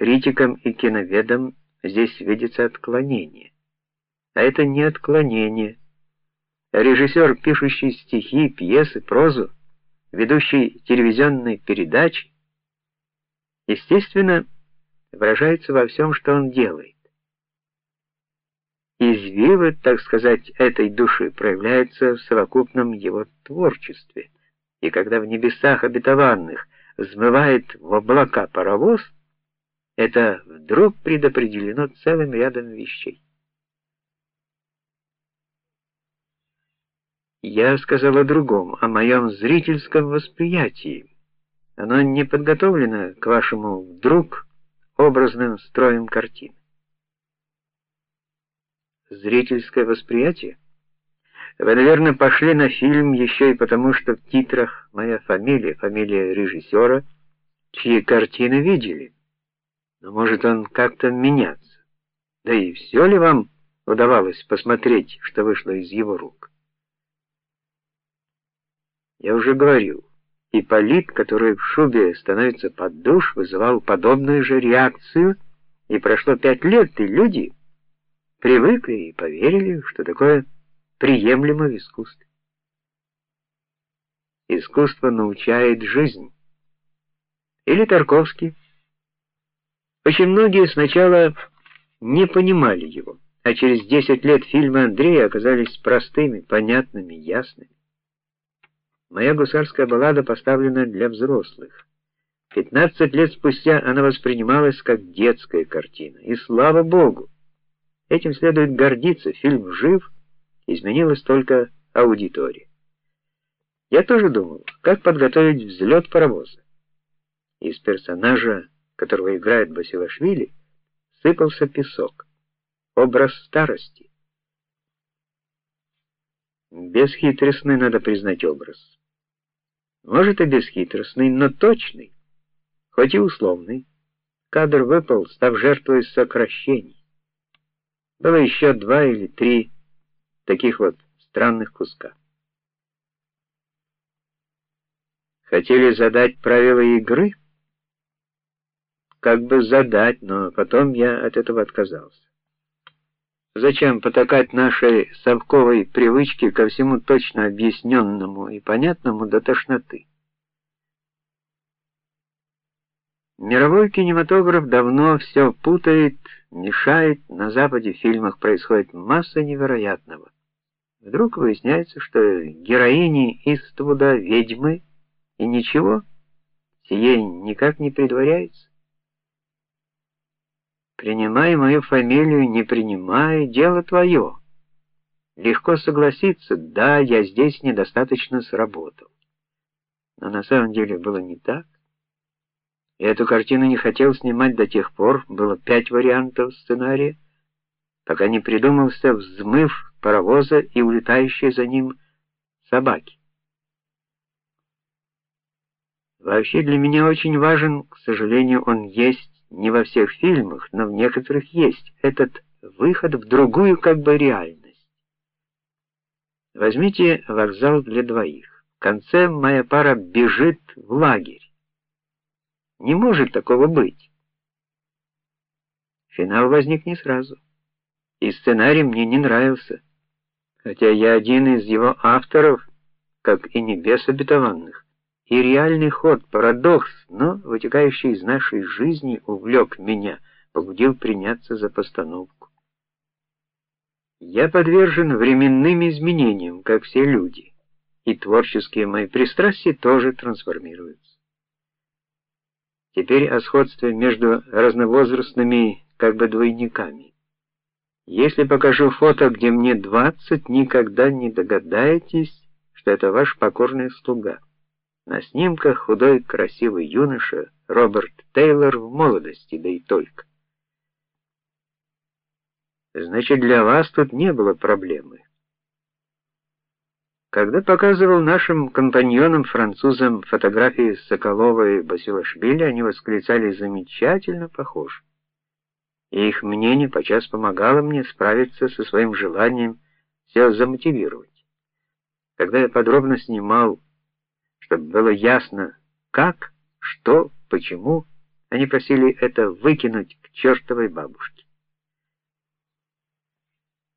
Критикам и киноведам здесь видится отклонение. А это не отклонение. Режиссер, пишущий стихи, пьесы, прозу, ведущий телевизионные передачи, естественно, выражается во всем, что он делает. Извивы, так сказать, этой души проявляются в совокупном его творчестве. И когда в небесах обетованных взмывает в облака паровоз, это вдруг предопределено целым рядом вещей. Я сказал о другом, о моем зрительском восприятии. Оно не подготовлено к вашему вдруг образным строем картины. Зрительское восприятие? Вы, наверное, пошли на фильм еще и потому, что в титрах моя фамилия, фамилия режиссера, чьи картины видели. Но может он как-то меняться. Да и все ли вам удавалось посмотреть, что вышло из его рук? Я уже говорил, Ипполит, который в шубе становится под душ, вызывал подобную же реакцию, и прошло пять лет, и люди привыкли и поверили, что такое приемлемо в искусстве. Искусство научает жизнь. Или Тарковский. Очень многие сначала не понимали его, а через 10 лет фильмы Андрея оказались простыми, понятными, ясными. Моя гусарская баллада поставлена для взрослых. 15 лет спустя она воспринималась как детская картина. И слава богу. Этим следует гордиться. Фильм жив, изменилась только аудитория. Я тоже думал, как подготовить взлет паровоза. Из персонажа, которого играет Басилашвили, сыпался песок. Образ старости. Бесхитростный, надо признать, образ. Может и бесхитростный, но точный, хоть и условный. Кадр выпал, став жертвой сокращений. Было еще два или три таких вот странных куска. Хотели задать правила игры? Как бы задать, но потом я от этого отказался. Зачем потакать нашей совковой привычке ко всему точно объясненному и понятному до тошноты? Мировой кинематограф давно все путает, мешает. На западе в фильмах происходит масса невероятного. Вдруг выясняется, что героини Иствуда ведьмы, и ничего, сие никак не предваряется. Принимай мою фамилию, не принимай, дело твое. Легко согласиться, да, я здесь недостаточно сработал. Но на самом деле было не так. И эту картину не хотел снимать до тех пор, было пять вариантов сценария, пока не придумался взмыв паровоза и улетающие за ним собаки. Вообще для меня очень важен, к сожалению, он есть не во всех фильмах, но в некоторых есть этот выход в другую как бы реальность. Возьмите вокзал для двоих. В конце моя пара бежит в лагерь. Не может такого быть. Финал возник не сразу. И сценарий мне не нравился, хотя я один из его авторов, как и небес обетованных и реальный ход, парадокс, но вытекающий из нашей жизни увлек меня, побудил приняться за постановку. Я подвержен временным изменениям, как все люди, и творческие мои пристрастия тоже трансформируются. Теперь о сходстве между разновозрастными как бы двойниками. Если покажу фото, где мне 20, никогда не догадаетесь, что это ваш покорный слуга. На снимках худой, красивый юноша Роберт Тейлор в молодости, да и только. Значит, для вас тут не было проблемы. Когда показывал нашим компаньонам-французам фотографии Соколова и Басилашвили, они восклицали замечательно похож. И их мнение подчас помогало мне справиться со своим желанием все замотивировать. Когда я подробно снимал чтобы было ясно, как, что, почему Они просили это выкинуть к чертовой бабушке.